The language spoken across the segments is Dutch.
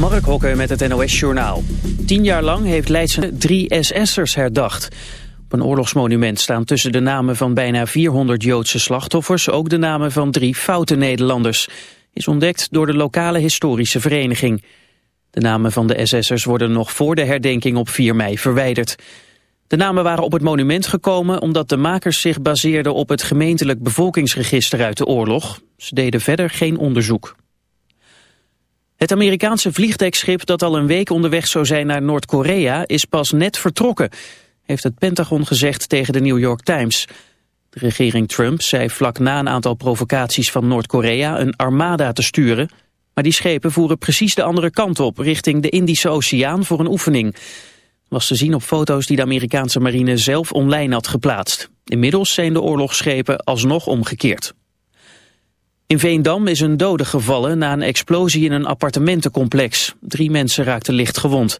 Mark Hokke met het NOS Journaal. Tien jaar lang heeft Leidse drie SS'ers herdacht. Op een oorlogsmonument staan tussen de namen van bijna 400 Joodse slachtoffers... ook de namen van drie foute Nederlanders. Is ontdekt door de lokale historische vereniging. De namen van de SS'ers worden nog voor de herdenking op 4 mei verwijderd. De namen waren op het monument gekomen omdat de makers zich baseerden op het gemeentelijk bevolkingsregister uit de oorlog. Ze deden verder geen onderzoek. Het Amerikaanse vliegdekschip dat al een week onderweg zou zijn naar Noord-Korea is pas net vertrokken, heeft het Pentagon gezegd tegen de New York Times. De regering Trump zei vlak na een aantal provocaties van Noord-Korea een armada te sturen, maar die schepen voeren precies de andere kant op, richting de Indische Oceaan voor een oefening. Was te zien op foto's die de Amerikaanse marine zelf online had geplaatst. Inmiddels zijn de oorlogsschepen alsnog omgekeerd. In Veendam is een dode gevallen na een explosie in een appartementencomplex. Drie mensen raakten licht gewond.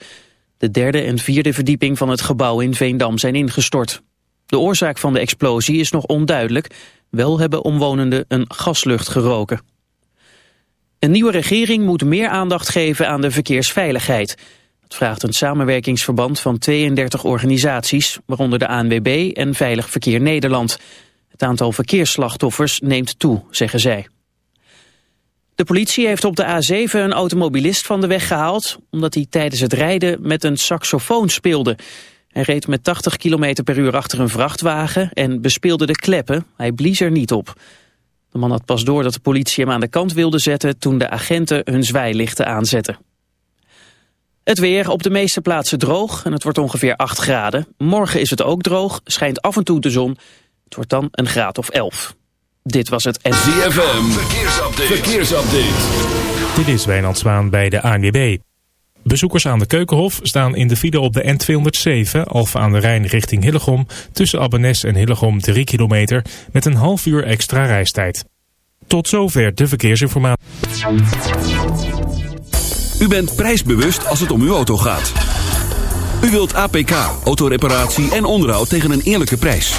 De derde en vierde verdieping van het gebouw in Veendam zijn ingestort. De oorzaak van de explosie is nog onduidelijk. Wel hebben omwonenden een gaslucht geroken. Een nieuwe regering moet meer aandacht geven aan de verkeersveiligheid. Dat vraagt een samenwerkingsverband van 32 organisaties, waaronder de ANWB en Veilig Verkeer Nederland. Het aantal verkeersslachtoffers neemt toe, zeggen zij. De politie heeft op de A7 een automobilist van de weg gehaald... omdat hij tijdens het rijden met een saxofoon speelde. Hij reed met 80 km per uur achter een vrachtwagen en bespeelde de kleppen. Hij blies er niet op. De man had pas door dat de politie hem aan de kant wilde zetten... toen de agenten hun zwaailichten aanzetten. Het weer op de meeste plaatsen droog en het wordt ongeveer 8 graden. Morgen is het ook droog, schijnt af en toe de zon. Het wordt dan een graad of 11. Dit was het ZFM, verkeersupdate. verkeersupdate. Dit is Wijnand Zwaan bij de ANWB. Bezoekers aan de Keukenhof staan in de file op de N207, Alfa aan de Rijn richting Hillegom, tussen Abbenes en Hillegom 3 kilometer, met een half uur extra reistijd. Tot zover de verkeersinformatie. U bent prijsbewust als het om uw auto gaat. U wilt APK, autoreparatie en onderhoud tegen een eerlijke prijs.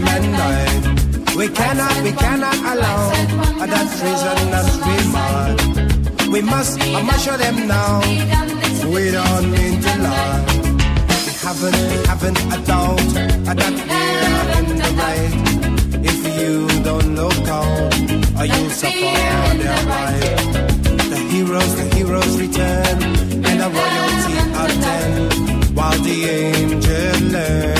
women time. We cannot, we cannot allow that treasonous remark. We must, I must show them now. We don't mean to lie. We haven't, we haven't a doubt that we are in the right. If you don't look out, or you'll suffer their right. The heroes, the heroes return, and the royalty attend, while the angels learn.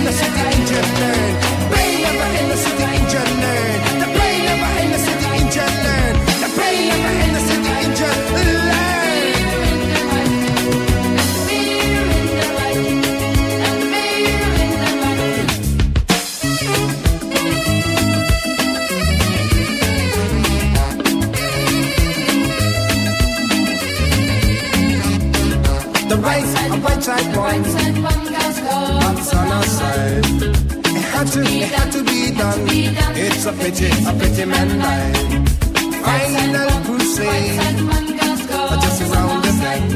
in the city, never in the city, in nerd. done. It's a pity, a pity man life. Final crusade, just around the bend.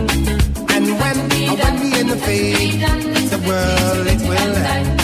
And when, when we in the face, the world it will end.